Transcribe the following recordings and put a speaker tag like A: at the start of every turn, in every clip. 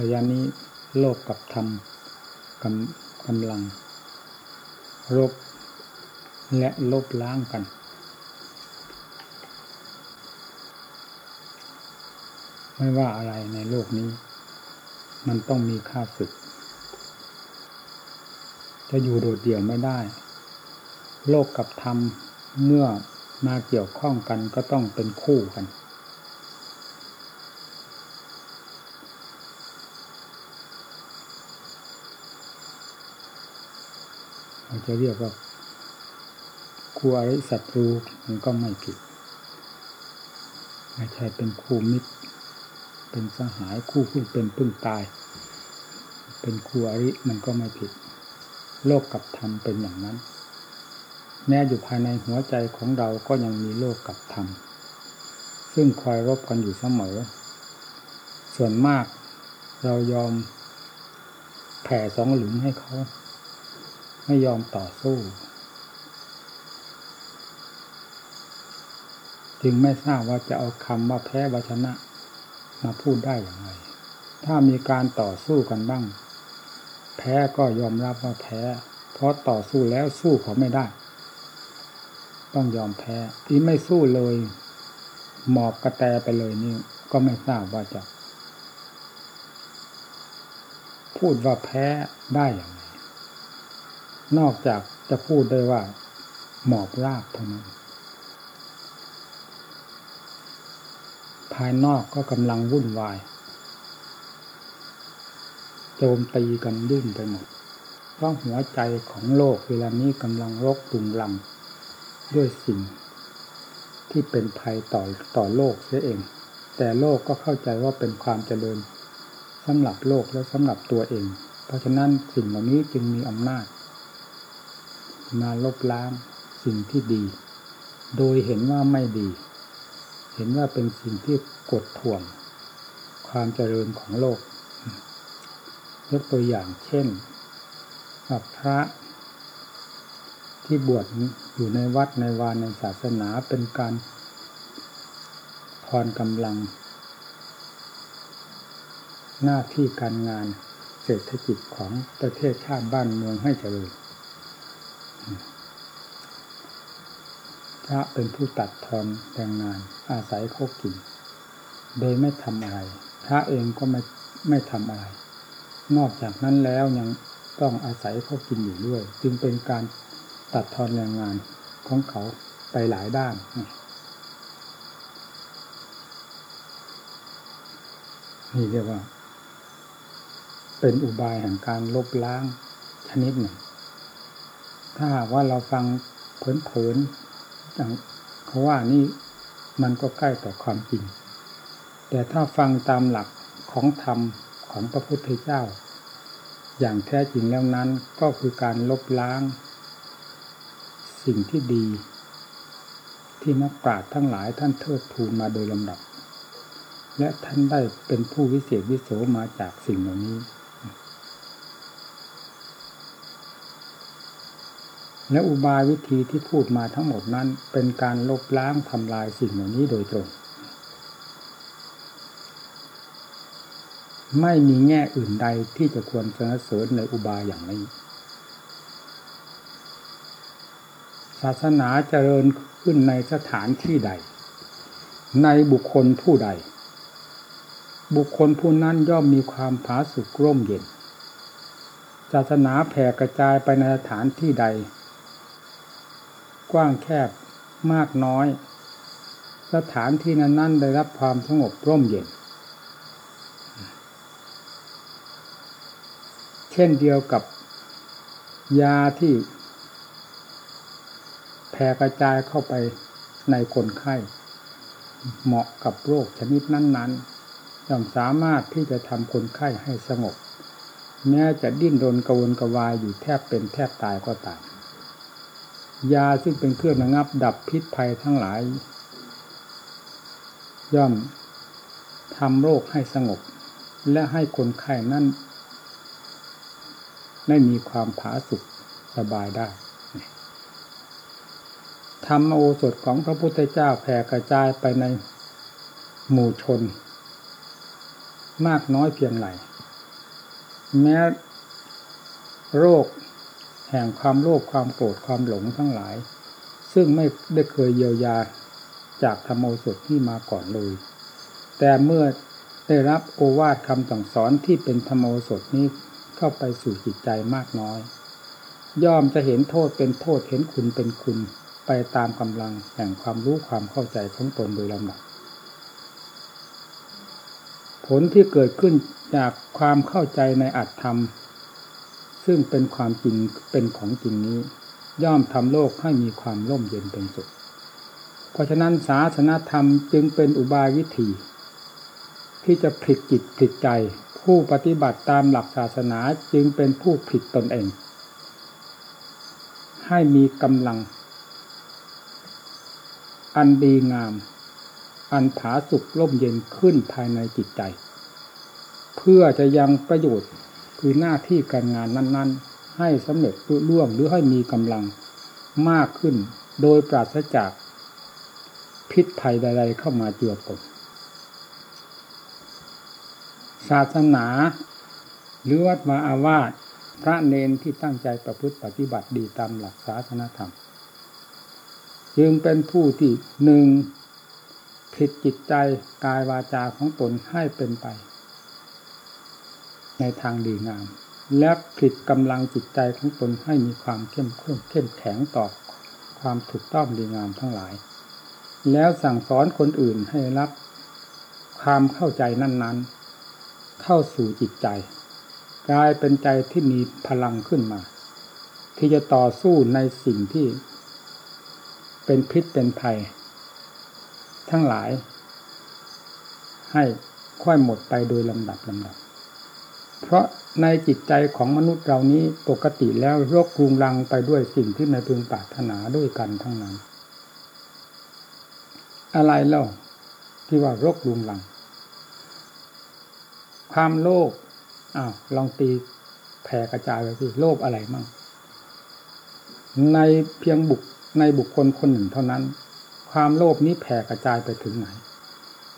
A: ระยะนี้โลกกับธรรมกำกำลัง รบและลบล้างกัน ไม่ว่าอะไรในโลกนี้ มันต้องมีค่าศึก จะอยู่โดดเดี่ยวไม่ได้ โลกกับธรรมเมื่อมาเกี่ยวข้องกันก็ต้องเป็นคู่กันเรา จะเรียกว่าคู่อริศัตรูมันก็ไม่ผิดไม่ใช่เป็นคู่มิตร เป็นสหายคู่พึ่งเป็นพึ่งตาย เป็นคู่อริมันก็ไม่ผิด โลกกับธรรมเป็นอย่างนั้น แม้อยู่ภายในหัวใจของเราก็ยังมีโลกกับธรรมซึ่งคอยรบกันอยู่เสมอ ส่วนมากเรายอมแผ่สองหลุมให้เขา ไม่ยอมต่อสู้ จึงไม่ทราบว่าจะเอาคำว่าแพ้วชนะ มาพูดได้อย่างไร ถ้ามีการต่อสู้กันบ้าง แพ้ก็ยอมรับว่าแพ้ เพราะต่อสู้แล้วสู้เขาไม่ได้ ต้องยอมแพ้ที่ไม่สู้เลย หมอบกระแตไปเลยนี่ก็ไม่ทราบว่าจะ พูดว่าแพ้ได้อย่าง นอกจากจะพูดได้ว่า หมอบราบเท่านั้น ภายนอกก็กำลังวุ่นวายโจมตีกันยุ่งไปหมดเพราะหัวใจของโลกเวลานี้กำลังรกตุงลัง ด้วยสิ่ง ที่เป็นภัยต่อต่อโลกเสียเอง แต่โลกก็เข้าใจว่าเป็นความเจริญสำหรับโลกและสำหรับตัวเอง เพราะฉะนั้นสิ่งเหล่านี้จึงมีอำนาจ มาลบล้างสิ่งที่ดี โดยเห็นว่าไม่ดี เห็นว่าเป็นสิ่งที่กดท่วง ความเจริญของโลก ยกตัวอย่างเช่นพระที่บวชอยู่ในวัดในวานในศาสนาเป็นการพรกำลัง หน้าที่การงานเศรษฐกิจของประเทศชาติบ้านเมืองให้เจริญ พระเป็นผู้ตัดทอนแรงงาน อาศัยเขากินโดยไม่ทำอะไร พระเองก็ไม่ไม่ทำอะไร นอกจากนั้นแล้วยังต้องอาศัยเขากินอยู่ด้วย จึงเป็นการตัดทอนแรงงานของเขาไปหลายด้านนี่เรียกว่า เป็นอุบายแห่งการลบล้างชนิดหนึ่ง ถ้าหากว่าเราฟังเผินๆ อย่างเขาว่านี่มันก็ใกล้ต่อความจริง แต่ถ้าฟังตามหลักของธรรมของพระพุทธเจ้า อย่างแท้จริงแล้วนั้นก็คือการลบล้าง สิ่งที่ดี ที่นักปราชญ์ทั้งหลายท่านเทิดทูนมาโดยลำดับ และท่านได้เป็นผู้วิเศษวิโสมาจากสิ่งเหล่านี้ และอุบายวิธีที่พูดมาทั้งหมดนั้น เป็นการลบล้างทำลายสิ่งเหล่านี้โดยตรง ไม่มีแง่อื่นใดที่จะควรสรรเสริญในอุบายอย่างนี้ ศาสนาเจริญขึ้นในสถานที่ใด ในบุคคลผู้ใด บุคคลผู้นั้นย่อมมีความผาสุกร่มเย็นศาสนาแผ่กระจายไปในสถานที่ใด กว้างแคบมากน้อย สถานที่นั้นนั้นได้รับความสงบร่มเย็น เช่นเดียวกับยาที่แผ่กระจายเข้าไปในคนไข้ เหมาะกับโรคชนิดนั้น ๆ ย่อมสามารถที่จะทำคนไข้ให้สงบ แม้จะดิ้นรนกระวนกระวายอยู่แทบเป็นแทบตายก็ตาม ยาซึ่งเป็นเครื่องระงับ ดับพิษภัยทั้งหลาย ย่อมทำโรคให้สงบ และให้คนไข้นั้นได้มีความผาสุกสบายได้ธรรมโอสถของพระพุทธเจ้าแผ่กระจายไปในหมู่ชน มากน้อยเพียงไรแม้โรค ห่งความโลภความโกรธความหลงทั้งหลาย ซึ่งไม่ได้เคยเยียวยาจากธรรมโอสถที่มาก่อนเลย แต่เมื่อได้รับโอวาทคำสั่งสอนที่เป็นธรรมโอสถนี้เข้าไปสู่จิตใจมากน้อย ย่อมจะเห็นโทษเป็นโทษเห็นคุณเป็นคุณไปตามกำลังแห่งความรู้ความเข้าใจของตนโดยลำดับผลที่เกิดขึ้นจากความเข้าใจในอัตธรรม ซึ่งเป็นความจริงเป็นของจริงนี้ ย่อมทำโลกให้มีความร่มเย็นเป็นสุข เพราะฉะนั้นศาสนาธรรมจึงเป็นอุบายวิธี ที่จะผลิตจิตผลิตใจ ผู้ปฏิบัติตามหลักศาสนาจึงเป็นผู้ผลิตตนเอง ให้มีกำลัง อันดีงาม อันผาสุกร่มเย็นขึ้นภายในจิตใจ เพื่อจะยังประโยชน์ คือหน้าที่การงานนั้น ๆ ให้สำเร็จรุ่ร่วงหรือให้มีกำลังมากขึ้น โดยปราศจากพิษภัยใด ๆ เข้ามาเจือปนศาสนา หรือวัดวาอาวาสพระเนนที่ตั้งใจประพฤติปฏิบัติดีตามหลักศาสนธรรม จึงเป็นผู้ที่หนึ่งผิดจิตใจกายวาจาของตนให้เป็นไป ในทางดีงาม และผิดกำลังจิตใจของตนให้มีความเข้มข้นเข้มแข็งต่อความถูกต้องดีงามทั้งหลาย แล้วสั่งสอนคนอื่นให้รับความเข้าใจนั้น ๆ เข้าสู่จิตใจ กลายเป็นใจที่มีพลังขึ้นมา ที่จะต่อสู้ในสิ่งที่ เป็นพิษเป็นภัย ทั้งหลาย ให้ค่อยหมดไปโดยลำดับลำดับ เพราะในจิตใจของมนุษย์เรานี้ปกติแล้วโรคกรุงรังไปด้วยสิ่งที่ไม่พึงปรารถนาด้วยกันทั้งนั้น อะไรเล่าที่ว่ารกลุงหลัง ความโลภอ้าวลองตีแผ่กระจายไปสิโลภอะไรมั่งในเพียงบุคในบุคคลคนหนึ่งเท่านั้น ความโลภนี้แผ่กระจายไปถึงไหน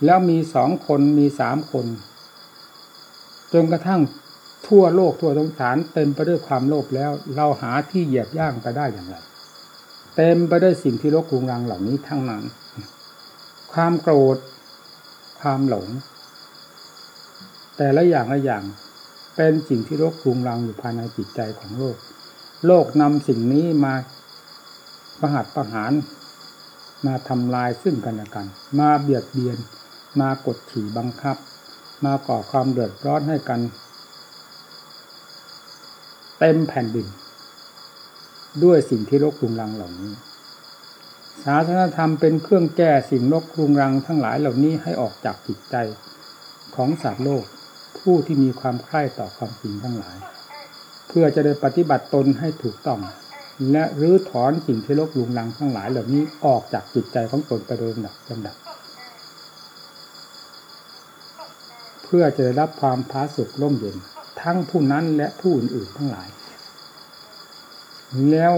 A: แล้วมีสองคนมีสามคน นกระทั่งทั่วโลกทั่วสงสารเต็มไปด้วยความโลภแล้ว เราหาที่เหยียบย่างไปได้อย่างไร เต็มไปด้วยสิ่งที่รกรุงรังเหล่านี้ทั้งนั้น ความโกรธ ความหลง แต่ละอย่างละอย่างเป็นสิ่งที่รกรุงรังอยู่ภายในจิตใจของโลก โลกนำสิ่งนี้มาประหัตประหาร มาทำลายซึ่งกันและกัน มาเบียดเบียน มากดขี่บังคับ มาก่อความเดือดร้อนให้กัน เต็มแผ่นดิน ด้วยสิ่งที่รบกรุงรังเหล่านี้ ศาสนธรรมเป็นเครื่องแก้สิ่งนกรุงรังทั้งหลายเหล่านี้ให้ออกจากจิตใจของสัตว์โลกผู้ที่มีความใคร่ต่อความจริงทั้งหลาย เพื่อจะได้ปฏิบัติตนให้ถูกต้อง และรื้อถอนสิ่งที่ลกลุงรังทั้งหลายเหล่านี้ออกจากจิตใจของตนไปโดยลำดับลำดับ เพื่อจะได้รับความพาสุขร่มเย็น ทั้งผู้นั้นและผู้อื่นๆทั้งหลาย แล้ว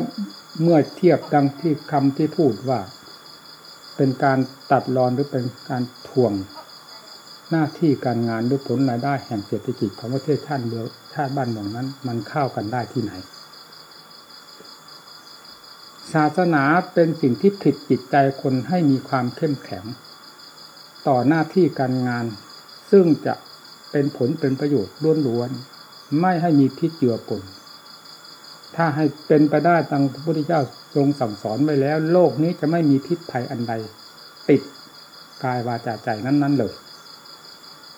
A: เมื่อเทียบดังที่คำที่พูดว่า เป็นการตัดรอนหรือเป็นการทวงหน้าที่การงานด้วยผลรายได้แห่งเศรษฐกิจของประเทศชาติเมืองชาติบ้านเมืองนั้น มันเข้ากันได้ที่ไหน ศาสนาเป็นสิ่งที่ผิดจิตใจคนให้มีความเข้มแข็ง ต่อหน้าที่การงาน ซึ่งจะเป็นผลเป็นประโยชน์ล้วนๆไม่ให้มีพิษเจือปนถ้าให้เป็นไปได้ตังพระพุทธเจ้าทรงสั่งสอนไว้แล้ว โลกนี้จะไม่มีพิษภัยอันใด ติดกายวาจาใจนั้น ๆ เลย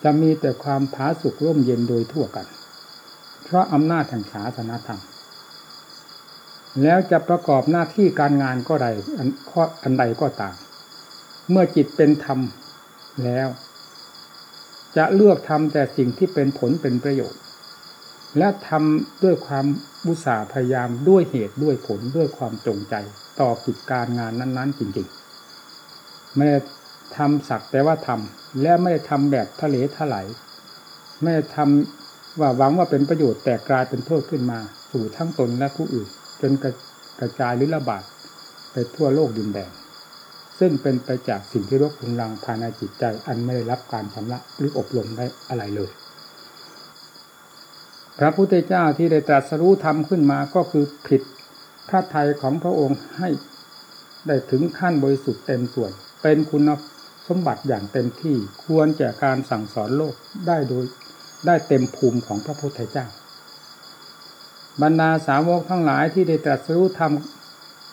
A: จะมีแต่ความผาสุกร่มเย็นโดยทั่วกัน เพราะอำนาจแห่งศาสนาธรรม แล้วจะประกอบหน้าที่การงานก็ใดออันใดก็ตาม เมื่อจิตเป็นธรรมแล้ว จะเลือกทำแต่สิ่งที่เป็นผลเป็นประโยชน์ และทำด้วยความบุษาพยายามด้วยเหตุด้วยผลด้วยความจงใจ ต่อกิจการงานนั้นๆ จริงๆ ไม่ได้ทำสักแต่ว่าทำและไม่ได้ทำแบบทะเลถลายไม่ได้ทำว่าหวังว่าเป็นประโยชน์แต่กลายเป็นโทษขึ้นมา สู่ทั้งตนและผู้อื่น จนกระกระจายหรือระบาดไปทั่วโลกดินแดน ซึ่งเป็นไปจากสิ่งที่รบกวนรังภายในจิตใจ อันไม่ได้รับการชำระหรืออบรมได้อะไรเลย พระพุทธเจ้าที่ได้ตรัสรู้ธรรมขึ้นมาก็คือผิดพระทัยของพระองค์ให้ได้ถึงขั้นบริสุทธิ์เต็มส่วน เป็นคุณสมบัติอย่างเต็มที่ควรแก่การสั่งสอนโลกได้โดยได้เต็มภูมิของพระพุทธเจ้า บรรดาสาวกทั้งหลายที่ได้ตรัสรู้ธรรม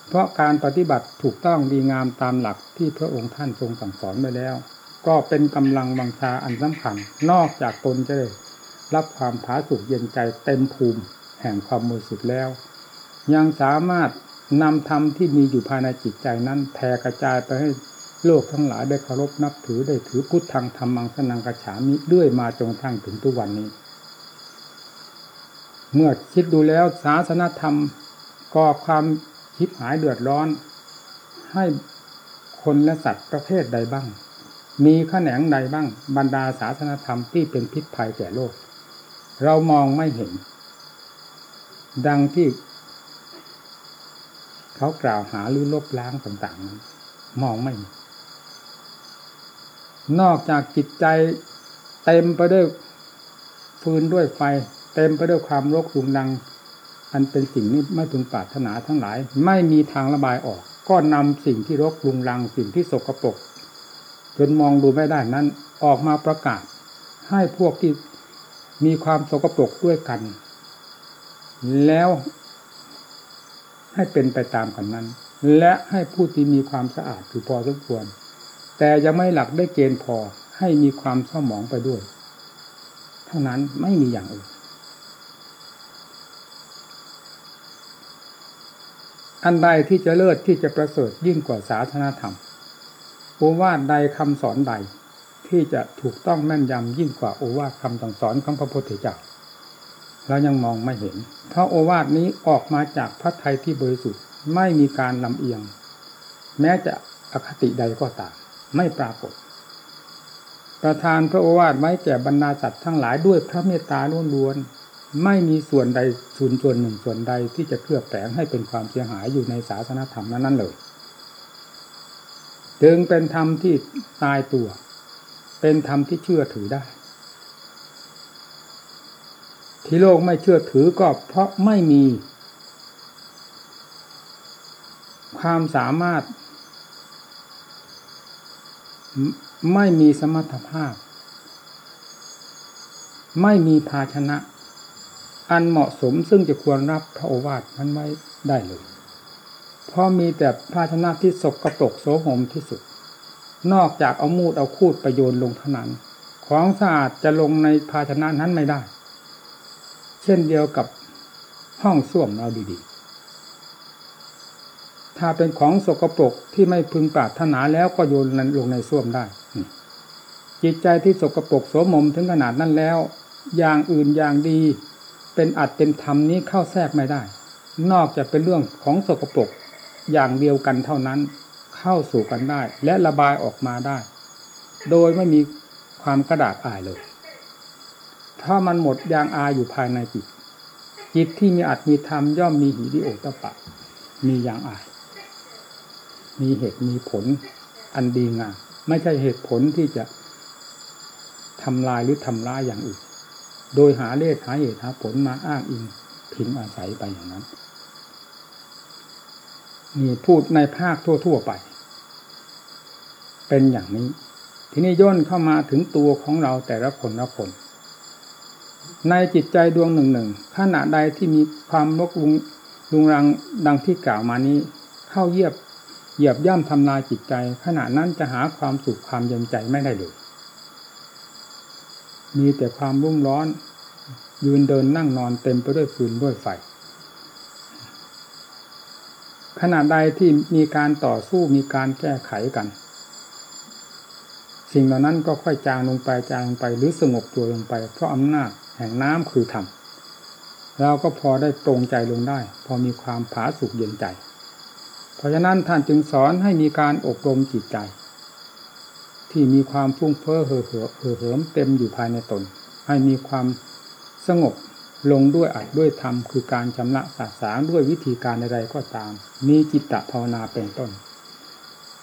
A: เพราะการปฏิบัติถูกต้องดีงามตามหลักที่พระองค์ท่านทรงสั่งสอนไปแล้ว ก็เป็นกำลังบังชาอันสำคัญ นอกจากตนจะได้รับความผาสุกเย็นใจเต็มภูมิแห่งความมือสุดแล้ว ยังสามารถนำธรรมที่มีอยู่ภายในจิตใจนั้นแผ่กระจายไปให้โลกทั้งหลายได้เคารพนับถือได้ถือพุทธังธรรมังสนังกระฉามิด้วยมาจนทั้งถึงทุกวันนี้ เมื่อคิดดูแล้วศาสนธรรมก่อความ คิดหายเดือดร้อน ให้คนและสัตว์ประเภทใดบ้าง มีขแขนงใดบ้าง บรรดาศาสนธรรมที่เป็นพิษภัยแก่โลก เรามองไม่เห็น ดังที่ เขากล่าวหาหรือลบล้างต่างๆ มองไม่ นอกจากจิตใจเต็มไปด้วยฟืนด้วยไฟ เต็มไปด้วยความโรกรุงดัง อันเป็นสิ่งนี้ไม่พึงปรารถนาทั้งหลาย ไม่มีทางระบายออก ก็นำสิ่งที่รกรุงรังสิ่งที่สกรปรกจนมองดูไม่ได้นั้นออกมาประกาศ ให้พวกที่มีความสกรปรกด้วยกัน แล้วให้เป็นไปตามกันนั้น และให้ผู้ที่มีความสะอาดคือพอสมควร แต่ยังไม่หลักได้เกณฑ์พอให้มีความเศร้าหมองไปด้วย เท่านั้นไม่มีอย่างอื่น อันใดที่จะเลิศที่จะประเสริฐยิ่งกว่าศาสนาธรรมโอวาทใดคำสอนใดที่จะถูกต้องแม่นยำยิ่งกว่าโอวาทคำสั่งสอนของพระพุทธเจ้าเรายังมองไม่เห็น เพราะโอวาทนี้ออกมาจากพระทัยที่บริสุทธิ์ไม่มีการลำเอียง แม้จะอคติใดก็ตามไม่ปรากฏ ประทานพระโอวาทไว้แก่บรรดาสัตว์ทั้งหลายด้วยพระเมตตาล้วน ไม่มีส่วนใดส่วนส่วนหนึ่งส่วนใดที่จะเคลือบแฝงให้เป็นความเสียหายอยู่ในศาสนธรรมนั้นเลยจึงเป็นธรรมที่ตายตัว เป็นธรรมที่เชื่อถือได้ ที่โลกไม่เชื่อถือก็เพราะไม่มี ความสามารถ ไม่มีสมรรถภาพ ไม่มีภาชนะ อันเหมาะสมซึ่งจะควรรับพระโอวาทนั้นไว้ได้เลย เพราะมีแต่ภาชนะที่สกรปรกโสมมที่สุด นอกจากเอามูดเอาคูดประโยชน์ลงเท่านั้น ของสะอาดจะลงในภาชนะนั้นไม่ได้ เช่นเดียวกับห้องส้วมเราดีๆ ถ้าเป็นของสกรปรกที่ไม่พึงปรารถนาแล้วก็โยนลงในส้วมได้ จิตใจที่สกรปรกโสมมถึงขนาดนั้นแล้ว อย่างอื่นอย่างดี เป็นอัดเป็นธรรมนี้เข้าแทรกไม่ได้ นอกจากเป็นเรื่องของสกปรกอย่างเดียวกันเท่านั้นเข้าสู่กันได้ และระบายออกมาได้ โดยไม่มีความกระดาษอายเลย ถ้ามันหมดยางอายอยู่ภายในจิต จิตที่มีอัดมีธรรมย่อมมีหิริโอตปะ มียางอาย มีเหตุมีผลอันดีงามไม่ใช่เหตุผลที่จะทำลายหรือทำร้ายอย่างอื่น โดยหาเลขหาเหตุหาผลมาอ้างอิงพิงอาศัยไปอย่างนั้นนี่พูดในภาคทั่ว ๆไป เป็นอย่างนี้ ทีนี้ย่นเข้ามาถึงตัวของเราแต่ละคนละคน ในจิตใจดวงหนึ่งหนึ่งขณะใดที่มีความลกลุงลุงรังดังที่กล่าวมานี้ เข้าเยียบเหยียบย่ำทำลายจิตใจ ขณะนั้นจะหาความสุขความเย็นใจไม่ได้เลย มีแต่ความรุ่มร้อน ยืนเดินนั่งนอนเต็มไปด้วยฟืนด้วยไฟขณะใดที่มีการต่อสู้มีการแก้ไขกัน สิ่งเหล่านั้นก็ค่อยจางลงไปจางลงไปหรือสงบตัวลงไป เพราะอำนาจแห่งน้ำคือธรรมเราก็พอได้ตรงใจลงได้ พอมีความผาสุกเย็นใจ เพราะฉะนั้นท่านจึงสอนให้มีการอบรมจิตใจ ที่มีความฟุ้งเฟ้อเห่อเห่อเห่อเหิมเต็มอยู่ภายในตน ให้มีความสงบลงด้วยอัดด้วยธรรมคือการชำระสาสางด้วยวิธีการใดก็ตาม มีจิตตภาวนาเป็นต้น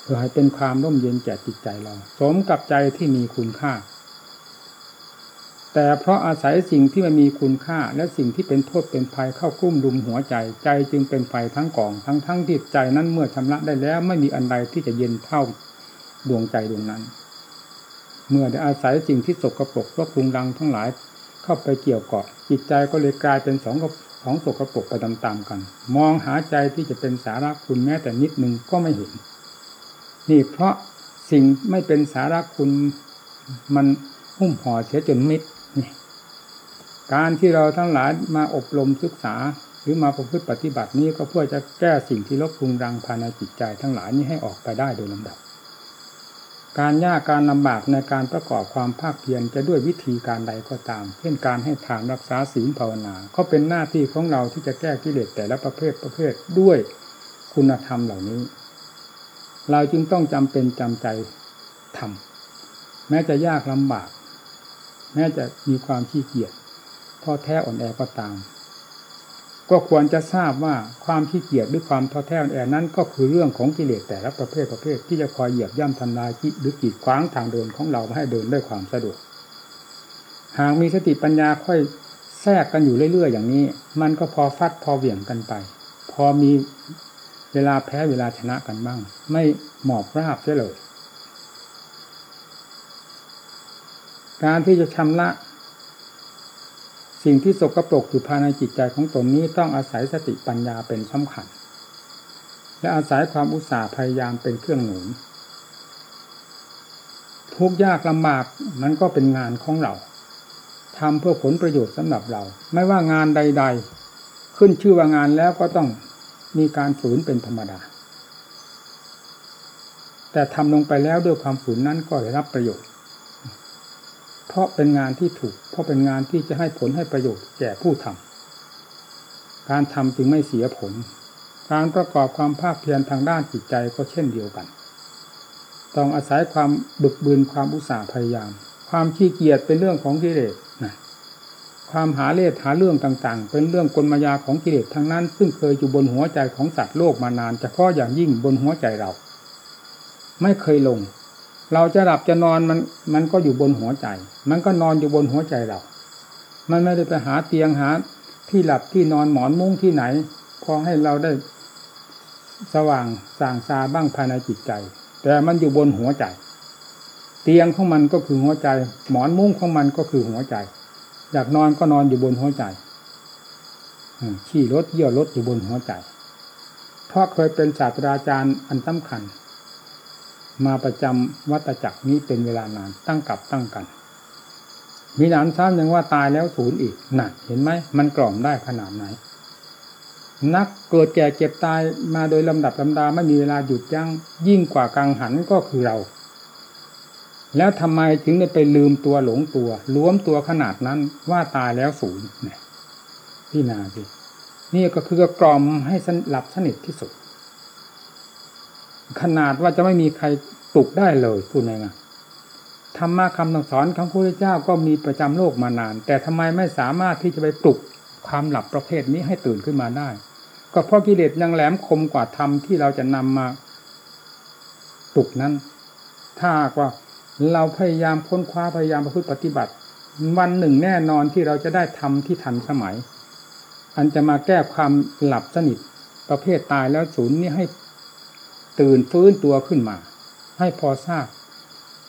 A: เพื่อให้เป็นความร่มเย็นแก่จิตใจเรา สมกับใจที่มีคุณค่า แต่เพราะอาศัยสิ่งที่มันมีคุณค่า และสิ่งที่เป็นโทษเป็นภัยเข้ากลุ่มดุมหัวใจใจจึงเป็นไฟทั้งกอง ทั้งทั้งที่ใจนั้นเมื่อชำระได้แล้ว ไม่มีอันใดที่จะเย็นเท่าดวงใจดวงนั้น เมื่อได้อาศัยสิ่งที่สกปรกรบปรุงรังทั้งหลายเข้าไปเกี่ยวเกาะจิตใจก็เลยกลายเป็นสองของสกปรกไปตามๆกัน มองหาใจที่จะเป็นสาระคุณแม้แต่นิดหนึ่งก็ไม่เห็น นี่เพราะสิ่งไม่เป็นสาระคุณมันหุ้มห่อเสียจนมิดนี่การที่เราทั้งหลายมาอบรมศึกษา หรือมาประพฤติปฏิบัตินี้ก็เพื่อจะแก้สิ่งที่ลบพุงรังภายในจิตใจทั้งหลายนี้ให้ออกไปได้โดยลำดับ การยากการลำบากในการประกอบความภาคเพียรจะด้วยวิธีการใดก็ตาม เช่นการให้ทานรักษาศีลภาวนา ก็เป็นหน้าที่ของเราที่จะแก้กิเลสแต่ละประเภทประเภทด้วยคุณธรรมเหล่านี้ เราจึงต้องจำเป็นจำใจทำแม้จะยากลำบาก แม้จะมีความขี้เกียจท้อแท้อ่อนแอก็ตาม ก็ควรจะทราบว่าความขี้เกียจหรือความท้อแท้อ่อนแอนั้นก็คือเรื่องของกิเลสแต่ละประเภทประเภท ที่จะคอยเหยียบย่ำทำลายหรือกีดขวางทางเดินของเราให้เดินด้วยความสะดวก หากมีสติปัญญาค่อยแทรกกันอยู่เรื่อยๆอย่างนี้ มันก็พอฟัดพอเหวี่ยงกันไป พอมีเวลาแพ้เวลาชนะกันบ้าง ไม่หมอบราบเสียเลย การที่จะชำระ สิ่งที่สกรปรกอยู่ภายในจิตใจของตนนี้ต้องอาศัยสติปัญญาเป็นสำคัญ และอาศัยความอุตสาห์พยายามเป็นเครื่องหนุนทุกยากลำบากนั้นก็เป็นงานของเราทำเพื่อผลประโยชน์สำหรับเรา ไม่ว่างานใด ๆ ขึ้นชื่อว่างานแล้วก็ต้องมีการฝืนเป็นธรรมดา แต่ทำลงไปแล้วด้วยความฝืนนั้นก็ได้รับประโยชน์ ราะเป็นงานที่ถูก เพราะเป็นงานที่จะให้ผลให้ประโยชน์แก่ผู้ทำการทำจึงไม่เสียผล การประกอบความภาคเพียรทางด้านจิตใจก็เช่นเดียวกัน ต้องอาศัยความบึกบืนความอุตสาห์พยายาม ความขี้เกียจเป็นเรื่องของกิเลสนะความหาเล่หาเรื่องต่างๆ เป็นเรื่องกลมายาของกิเลสทั้งนั้น ซึ่งเคยอยู่บนหัวใจของสัตว์โลกมานานเฉพาะอย่างยิ่งบนหัวใจเรา ไม่เคยลง เราจะหลับจะนอนมันมันก็อยู่บนหัวใจ มันก็นอนอยู่บนหัวใจเรา มันไม่ได้ไปหาเตียงหา ที่หลับที่นอนหมอนมุ้งที่ไหน พอให้เราได้สว่างสางซาบ้างภายในจิตใจ แต่มันอยู่บนหัวใจ เตียงของมันก็คือหัวใจ หมอนมุ้งของมันก็คือหัวใจ อยากนอนก็นอนอยู่บนหัวใจขี่รถเยี่ยวรถอยู่บนหัวใจ เพราะเคยเป็นศาสตราจารย์อันสำคัญ มาประจำวัตจักรนี้เป็นเวลานานตั้งกับตั้งกัน มีหนานซ้ำยังว่าตายแล้วศูนย์อีกหนักเห็นไหมมันกล่อมได้ขนาดไหน นักเกิดแก่เจ็บตายมาโดยลำดับลำดาไม่มีเวลาหยุดยัง้งยิ่งกว่ากังหันก็คือเรา แล้วทำไมถึงได้ไปลืมตัวหลงตัวล้วมตัวขนาดนั้นว่าตายแล้วศูนย์เนี่ยพี่นาสินี่ก็คือกล่อมให้หลับสนิทที่สุด ขนาดว่าจะไม่มีใครปลุกได้เลยพูดไงธรรมะคำสอนของพระพุทธเจ้าก็มีประจำโลกมานาน แต่ทำไมไม่สามารถที่จะไปปลุกความหลับประเภทนี้ให้ตื่นขึ้นมาได้ ก็เพราะกิเลสยังแหลมคมกว่าธรรมที่เราจะนำมาปลุกนั้น ถ้าว่าเราพยายามค้นคว้าพยายามประพฤติปฏิบัติ วันหนึ่งแน่นอนที่เราจะได้ทำที่ทันสมัย อันจะมาแก้ความหลับสนิทประเภทตายแล้วศูนย์นี่ให้ ตื่นฟื้นตัวขึ้นมา ให้พอทราบ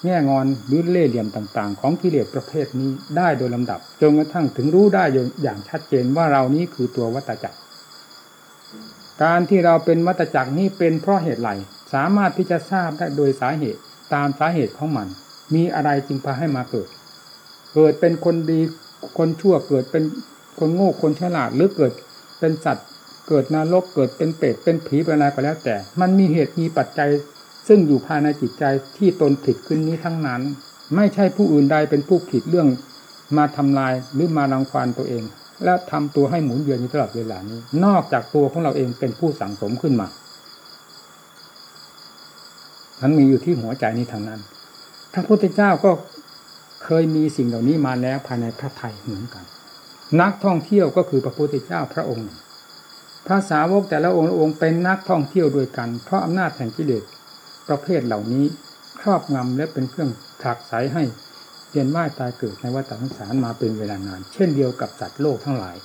A: แง่งอนหรือเล่ห์เหลี่ยมต่าง ๆ ของกิเลสประเภทนี้ได้โดยลำดับจนกระทั่งถึงรู้ได้อย่างชัดเจนว่าเรานี้คือตัววัตจักร การที่เราเป็นวัตจักรนี้เป็นเพราะเหตุไรสามารถที่จะทราบได้โดยสาเหตุตามสาเหตุของมัน มีอะไรจึงพาให้มาเกิด เกิดเป็นคนดีคนชั่วเกิดเป็นคนโง่คนฉลาดหรือเกิดเป็นสัตว์ เกิดนรกเกิดเป็นเปรตเป็นผีเป็นอะไรก็แล้วแต่ มันมีเหตุมีปัจจัย ซึ่งอยู่ภายในจิตใจที่ตนผิดขึ้นนี้ทั้งนั้น ไม่ใช่ผู้อื่นใดเป็นผู้ผิดเรื่องมาทำลายหรือมารังควานตัวเอง และทำตัวให้หมุนเวียนอยู่ตลอดเวลานี้ นอกจากตัวของเราเองเป็นผู้สั่งสมขึ้นมามันมีอยู่ที่หัวใจนี้ทางนั้น พระพุทธเจ้าก็เคยมีสิ่งเหล่านี้มาแล้วภายในพระไทยเหมือนกัน นักท่องเที่ยวก็คือพระพุทธเจ้าพระองค์ พระสาวกแต่ละองค์องค์เป็นนักท่องเที่ยวด้วยกัน เพราะอำนาจแห่งกิเลสประเภทเหล่านี้ครอบงำและเป็นเครื่องผลักไสให้เวียนว่ายตายเกิดในวัฏสงสารมาเป็นเวลานาน เช่นเดียวกับสัตว์โลกทั้งหลาย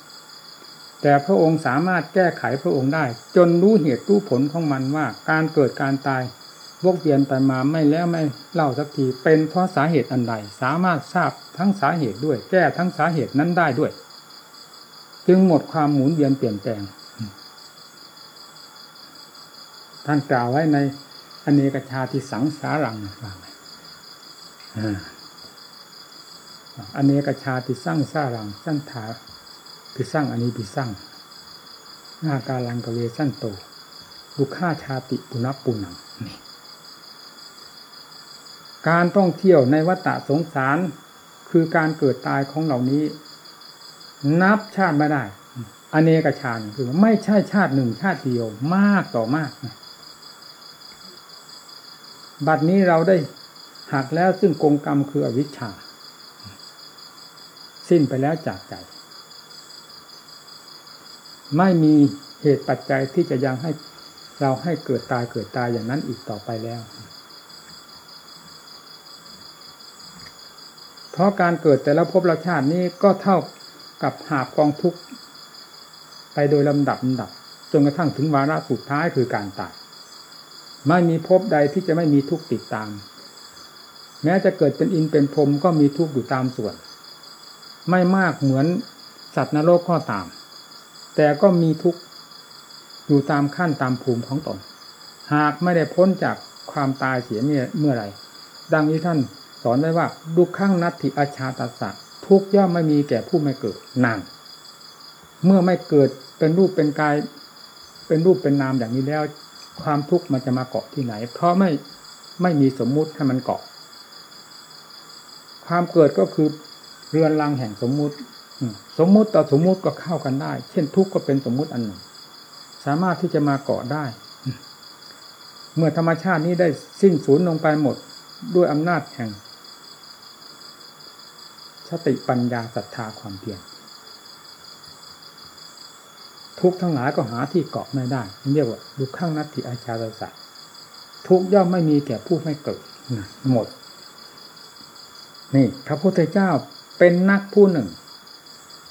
A: แต่พระองค์สามารถแก้ไขพระองค์ได้ จนรู้เหตุรู้ผลของมันว่าการเกิดการตายวกเวียนไปมาไม่แล้วไม่เล่าสักทีเป็นเพราะสาเหตุอันใดสามารถทราบทั้งสาเหตุด้วย แก้ทั้งสาเหตุนั้นได้ด้วย จึงหมดความหมุนเวียนเปลี่ยนแปลง ท่านกล่าวไว้ในอเนกชาติสังสารังว่าไงอเนกชาติสร้างสารังสั้นถาคือสร้างอันนี้พิสร้างหน้าการังกเวสั้นโตบุค่าชาติปุณปุนังนี่การท่องเที่ยวในวัฏสงสารคือการเกิดตายของเหล่านี้ นับชาติไม่ได้ อเนกชาติคือไม่ใช่ชาติหนึ่งชาติเดียวมากต่อมาก บัดนี้เราได้หักแล้วซึ่งกงกรรมคืออวิชชา สิ้นไปแล้วจากใจ ไม่มีเหตุปัจจัยที่จะยังให้เราให้เกิดตายเกิดตายอย่างนั้นอีกต่อไปแล้ว เพราะการเกิดแต่ละภพละชาตินี้ก็เท่ากับหาบกองทุกข์ไปโดยลำดับลำดับ จนกระทั่งถึงวาระสุดท้ายคือการตาย ไม่มีภพใดที่จะไม่มีทุกข์ติดตาม แม้จะเกิดเป็นอินเป็นพรมก็มีทุกข์อยู่ตามส่วน ไม่มากเหมือนสัตว์นรกก็ตาม แต่ก็มีทุกข์อยู่ตามขั้นตามภูมิของตน หากไม่ได้พ้นจากความตายเสียเมื่อไรดังนี้ท่านสอนไว้ว่าดุข้างนัตถิอาชาตัสสะทุกย่อมไม่มีแก่ผู้ไม่เกิดนานเมื่อไม่เกิดเป็นรูปเป็นกาย เป็นรูปเป็นนามอย่างนี้แล้ว ความทุกข์มันจะมาเกาะที่ไหน เพราะไม่ไม่มีสมมุติให้มันเกาะ ความเกิดก็คือเรือนรังแห่งสมมุติสมมุติต่อสมมุติก็เข้ากันได้ เช่นทุกข์ก็เป็นสมมุติอันหนึ่ง สามารถที่จะมาเกาะได้ เมื่อธรรมชาตินี้ได้สิ้นสูญลงไปหมดด้วยอำนาจแห่งสติปัญญาศรัทธาความเพียร ทุกทั้งหลายก็หาที่เกาะไม่ได้เรียกว่าดูข้างนัตถิอาชาตสัตทุกย่อมไม่มีแก่ผู้ไม่เกิดหมด นี่พระพุทธเจ้าเป็นนักผู้หนึ่ง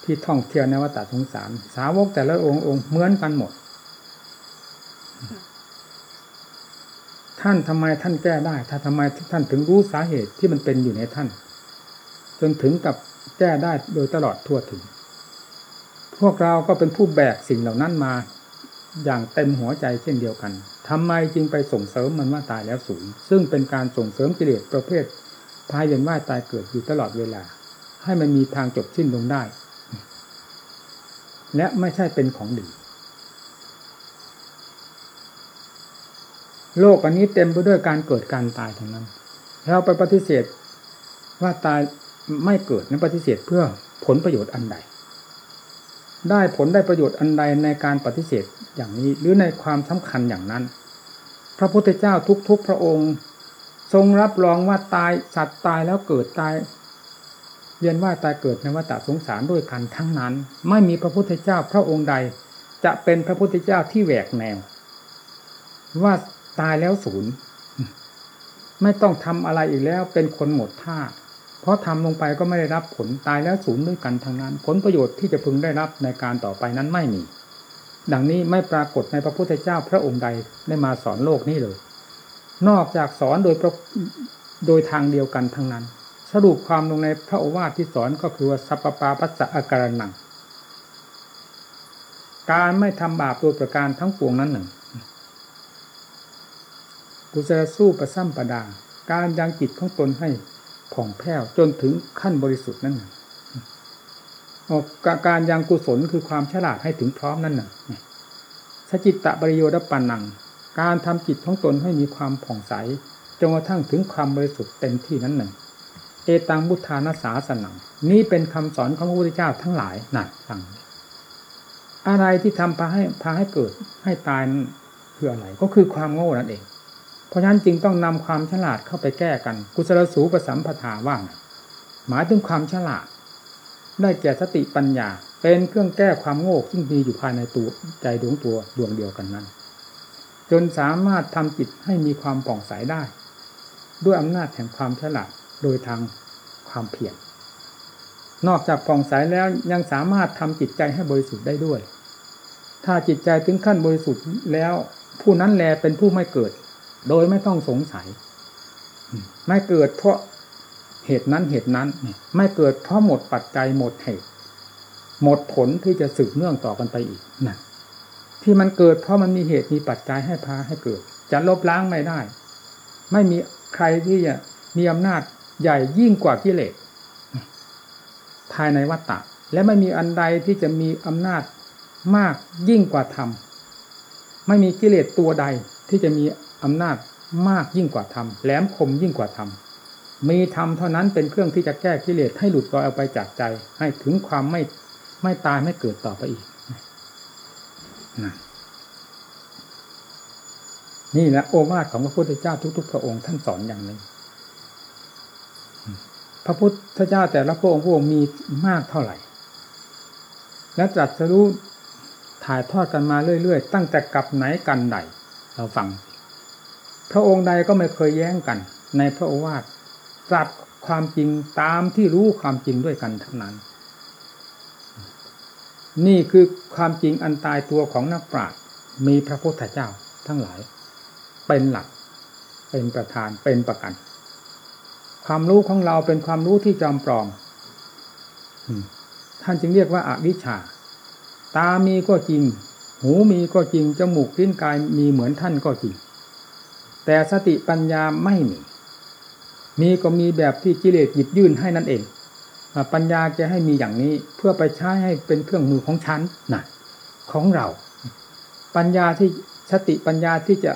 A: ที่ท่องเที่ยวในวัฏสงสาร สาวกแต่ละองค์องค์เหมือนกันหมด ท่านทำไมท่านแก้ได้ ถ้าทำไมท่านถึงรู้สาเหตุที่มันเป็นอยู่ในท่าน จนถึงกับแก้ได้โดยตลอดทั่วถึง พวกเราก็เป็นผู้แบกสิ่งเหล่านั้นมาอย่างเต็มหัวใจเช่นเดียวกันทำไมจึงไปส่งเสริมมันว่าตายแล้วสูญซึ่งเป็นการส่งเสริมกิเลสประเภทพายเวียนว่ายตายเกิดอยู่ตลอดเวลา ให้มันมีทางจบสิ้นลงได้ และไม่ใช่เป็นของดี โลกอันนี้เต็มไปด้วยการเกิดการตายทั้งนั้น เราไปปฏิเสธว่าตายไม่เกิดนั้นปฏิเสธเพื่อผลประโยชน์อันใด ได้ผลได้ประโยชน์อันใดในการปฏิเสธอย่างนี้หรือในความสำคัญอย่างนั้น พระพุทธเจ้าทุกๆพระองค์ ทรงรับรองว่าตายสัตว์ตายแล้วเกิดตายเรียนว่าตายเกิดในวัฏสงสารด้วยกันทั้งนั้น ไม่มีพระพุทธเจ้าพระองค์ใด จะเป็นพระพุทธเจ้าที่แหวกแนว ว่าตายแล้วศูนย์ไม่ต้องทำอะไรอีกแล้วเป็นคนหมดท่า เพราะทำลงไปก็ไม่ได้รับผลตายแล้วสูญด้วยกันทางนั้น ผลประโยชน์ที่จะพึงได้รับในการต่อไปนั้นไม่มี ดังนี้ไม่ปรากฏในพระพุทธเจ้าพระองค์ใดได้มาสอนโลกนี้เลย นอกจากสอนโดยโดยทางเดียวกันทั้งนั้น สรุปความลงในพระโอวาทที่สอนก็คือว่าสัพปาปัสสะอาการนังการไม่ทำบาปโดยประการทั้งปวงนั้นหนึ่งกุศลสู้ประซ้ำประดา การยังจิตของตนให้ ผ่องแผ้วจนถึงขั้นบริสุทธิ์นั่นออกการยังกุศลคือความฉลาดให้ถึงพร้อมนั่นน่ะสจิตตะบริโยดปันนัง การทำจิตของตนให้มีความผ่องใสจนกระทั่งถึงความบริสุทธิ์เต็มที่นั้นหนึ่งเอตังบุทานาสาสนัง นี่เป็นคำสอนของพระพุทธเจ้าทั้งหลายหนักฟัง อะไรที่ทำพาให้พาให้เกิดให้ตายคืออะไร ก็คือความโง่นั่นเอง เพราะฉะนั้นจึงต้องนำความฉลาดเข้าไปแก้กัน กุศลสูปสัมปทาว่าง หมายถึงความฉลาด ได้แก่สติปัญญา เป็นเครื่องแก้ความโง่ซึ่งมีอยู่ภายในตัวใจดวงตัวดวงเดียวกันนั้น จนสามารถทำจิตให้มีความป่องใสได้ ด้วยอำนาจแห่งความฉลาดโดยทางความเพียรนอกจากผ่องใสแล้วยังสามารถทำจิตใจให้บริสุทธิ์ได้ด้วย ถ้าจิตใจถึงขั้นบริสุทธิ์แล้ว ผู้นั้นแลเป็นผู้ไม่เกิด โดยไม่ต้องสงสัย ไม่เกิดเพราะเหตุนั้นเหตุนั้น ไม่เกิดเพราะหมดปัจจัยหมดเหตุ หมดผลที่จะสืบเนื่องต่อกันไปอีกนะที่มันเกิดเพราะมันมีเหตุมีปัจจัยให้พาให้เกิด จะลบล้างไม่ได้ ไม่มีใครที่จะมีอำนาจใหญ่ยิ่งกว่ากิเลสภายในวัฏฏะและไม่มีอันใดที่จะมีอำนาจมากยิ่งกว่าธรรม ไม่มีกิเลสตัวใดที่จะมี อำนาจมากยิ่งกว่าธรรมแหลมคมยิ่งกว่าธรรมมีธรรมเท่านั้นเป็นเครื่องที่จะแก้กิเลสให้หลุดลอยออกไปจากใจ ให้ถึงความไม่ไม่ตายไม่เกิดต่อไปอีกนะนี่แหละโอวาทของพระพุทธเจ้าทุกๆ พระองค์ท่านสอนอย่างนี้พระพุทธเจ้าแต่ละพระองค์พระองค์มีมากเท่าไหร่ และตรัสรู้ถ่ายทอดกันมาเรื่อย ๆ ตั้งแต่กับไหนกันใดเราฟัง พระองค์ใดก็ไม่เคยแย้งกัน ในพระโอวาทตรัสความจริงตามที่รู้ความจริงด้วยกันทั้งนั้น นี่คือความจริงอันตายตัวของนักปราชญ์มีพระพุทธเจ้าทั้งหลาย เป็นหลัก เป็นประธานเป็นประกัน ความรู้ของเราเป็นความรู้ที่จอมปลอมท่านจึงเรียกว่าอาวิชชา ตามีก็จริง หูมีก็จริงจมูกลิ้นกายมีเหมือนท่านก็จริง แต่สติปัญญาไม่มี มีก็มีแบบที่กิเลสหยิบยื่นให้นั่นเองปัญญาจะให้มีอย่างนี้เพื่อไปใช้ให้เป็นเครื่องมือของฉันนะของเรา ปัญญาที่สติปัญญาที่จะ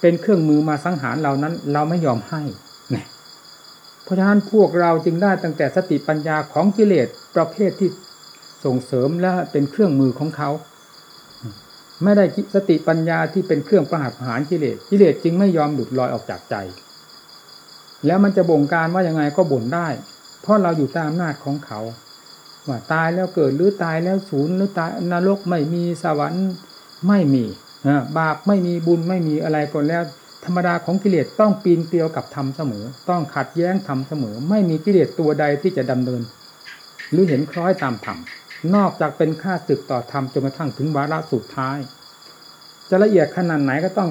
A: เป็นเครื่องมือมาสังหารเรานั้น เราไม่ยอมให้นะเพราะฉะนั้นพวกเราจึงได้ตั้งแต่สติปัญญาของกิเลสประเภทที่ส่งเสริมและเป็นเครื่องมือของเขา ไม่ได้สติปัญญาที่เป็นเครื่องประหัตประหารกิเลสกิเลสจึงไม่ยอมหลุดลอยออกจากใจ แล้วมันจะบ่งการว่ายังไงก็บ่นได้ เพราะเราอยู่ตามอำนาจของเขา ว่าตายแล้วเกิดหรือตายแล้วศูนย์หรือตายนรกไม่มีสวรรค์ไม่มีบาปไม่มีบุญไม่มีอะไรก็แล้ว ธรรมดาของกิเลสต้องปีนเกลียวกับธรรมเสมอ ต้องขัดแย้งธรรมเสมอ ไม่มีกิเลสตัวใดที่จะดำเนิน หรือเห็นคล้อยตามธรรม นอกจากเป็นค่าศึกต่อธรรมจนกระทั่งถึงวาระสุดท้าย จะละเอียดขนาดไหนก็ต้อง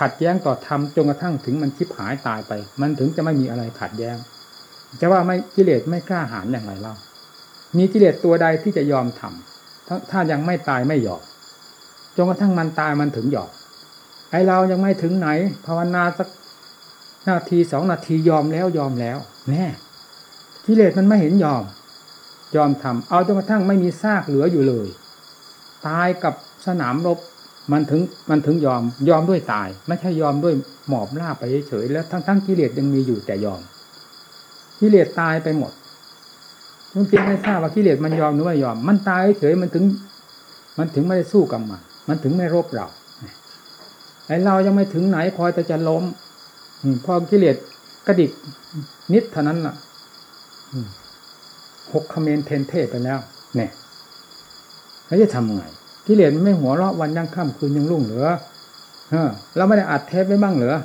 A: ขัดแย้งต่อธรรมจนกระทั่งถึงมันชิบหายตายไป มันถึงจะไม่มีอะไรขัดแย้งจะว่าไม่กิเลสไม่กล้าหาญอย่างไรเล่า มีกิเลสตัวใดที่จะยอมทำถ้ายังไม่ตายไม่ยอมจนกระทั่งมันตายมันถึงหยอกไอเรายังไม่ถึงไหน ภาวนาสักนาทีสองนาทียอมแล้วยอมแล้วแน่กิเลสมันไม่เห็นยอม ยอมทำเอาจนกระทั่งไม่มีซากเหลืออยู่เลย ตายกับสนามรบมันถึงมันถึงยอมยอมด้วยตาย ไม่ใช่ยอมด้วยหมอบล่าไปเฉยแล้วทั้งทั้งกิเลสยังมีอยู่แต่ยอมกิเลสตายไปหมดจริงไม่ทราบว่ากิเลสมันยอมหรือไม่ยอม มันตายเฉยมันถึง มันถึงไม่ได้สู้กับมันมันถึงไม่รบเราไอเรายังไม่ถึงไหนพอจะจะล้มพอกิเลสกระดิกนิดเท่านั้นล่ะ หกคเมนเทนเทไปแล้วเนี่ยแล้วจะทำไงกิเลสมันไม่หัวเราะวันยังค่ำคืนยังรุ่งเหลือเออเราไม่ได้อัดเทปไว้บ้างเหรอ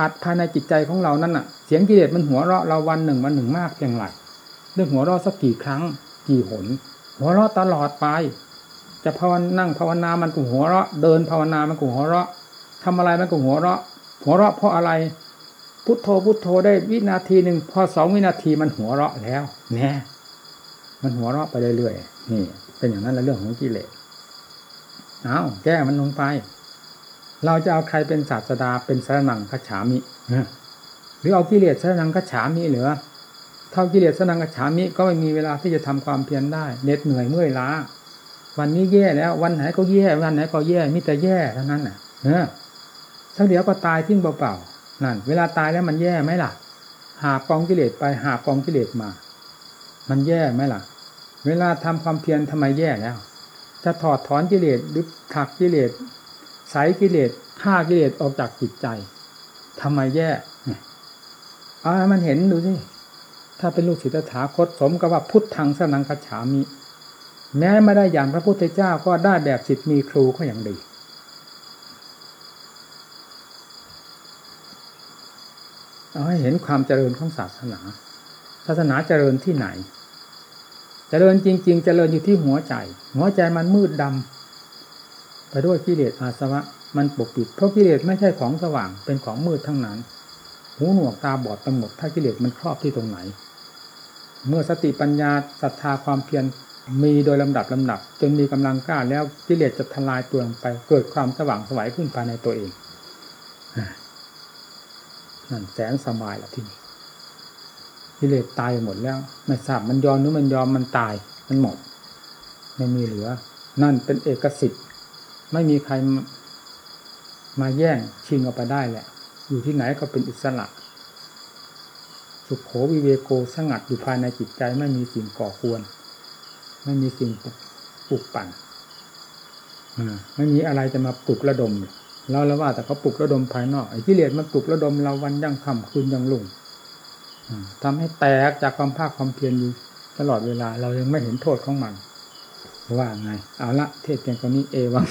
A: อัดภายในจิตใจของเรานั่นน่ะ เสียงกิเลสมันหัวเราะเราวันหนึ่งวันหนึ่งมากเพียงไรเรื่องหัวเราะสักกี่ครั้ง กี่หน หัวเราะตลอดไป จะภาวนานั่งภาวนามันก็หัวเราะ เดินภาวนามันก็หัวเราะทำอะไรมันก็หัวเราะ หัวเราะเพราะอะไร พุทโธพุทโธได้วินาทีหนึ่งพอสองวินาทีมันหัวเราะแล้วแน่มันหัวเราะไปเรื่อยๆนี่ เป็นอย่างนั้นละเรื่องของกิเลสเอาแก้มันลงไป เราจะเอาใครเป็นศาสดาเป็นสรนังคัจฉามิหรือเอากิเลสสรนังคัจฉามิเหรือเท่ากิเลสสรนังคัจฉามิก็ไม่มีเวลาที่จะทำความเพียรได้เหน็ดเหนื่อยเมื่อยล้า วันนี้แย่แล้ว วันไหนก็แย่วันไหนก็แย่มิแต่แย่เท่านั้นน่ะเออสักเดี๋ยวก็ตายทิ้งเปล่าๆ นั่น เวลาตายแล้วมันแย่ไหมล่ะ หากองกิเลสไปหากองกิเลสมา มันแย่ไหมล่ะ เวลาทำความเพียรทำไมแย่แล้ว จะถอดถอนกิเลสหรือถักกิเลสใสกิเลสฆ่ากิเลสออกจากจิตใจทำไมแย่เอามันเห็นดูสิถ้าเป็นลูกศิษย์ถาคตสมกับว่าพุทธังสนังกัจฉามิ แม้ไม่ได้อย่างพระพุทธเจ้าก็ได้แบบสิทธิ์มีครูก็อย่างดี เอาให้เห็นความเจริญของศาสนา ศาสนาเจริญที่ไหน เจริญจริง ๆ เจริญอยู่ที่หัวใจ หัวใจมันมืดดำไปด้วยกิเลสอาสวะมันปกปิดเพราะกิเลสไม่ใช่ของสว่างเป็นของมืดทั้งนั้น หูหนวกตาบอดไปหมดถ้ากิเลสมันครอบที่ตรงไหน เมื่อสติปัญญาศรัทธาความเพียรมีโดยลำดับลำดับ จนมีกำลังกล้าแล้วกิเลสจะทลายตัวลงไป เกิดความสว่างสวัยขึ้นภายในตัวเอง นั่นแสนสบายละที่นี้กิเลสตายหมดแล้ว ไม่ทราบมันยอมหรือมันยอมมันตายมันหมด ไม่มีเหลือ นั่นเป็นเอกสิทธิ์ ไม่มีใครมาแย่งชิงเอาไปได้แหละ อยู่ที่ไหนก็เป็นอิสระ สุขโขวิเวโกสงัดอยู่ภายในจิตใจไม่มีสิ่งก่อควร ไม่มีสิ่งปลุกปั่นไม่มีอะไรจะมาปลุกระดมเเราละว่าแต่เขาปลุกระดมภายนอกไอ้กิเลสมันปลุกระดมเราวันยังค่ำคืนยังลุ่งทำให้แตกจากความภาคความเพียรอยู่ตลอดเวลา เรายังไม่เห็นโทษของมัน ว่าไง เอาละเทศเพียงตอนนี้เอวัง